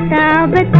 पता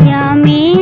या में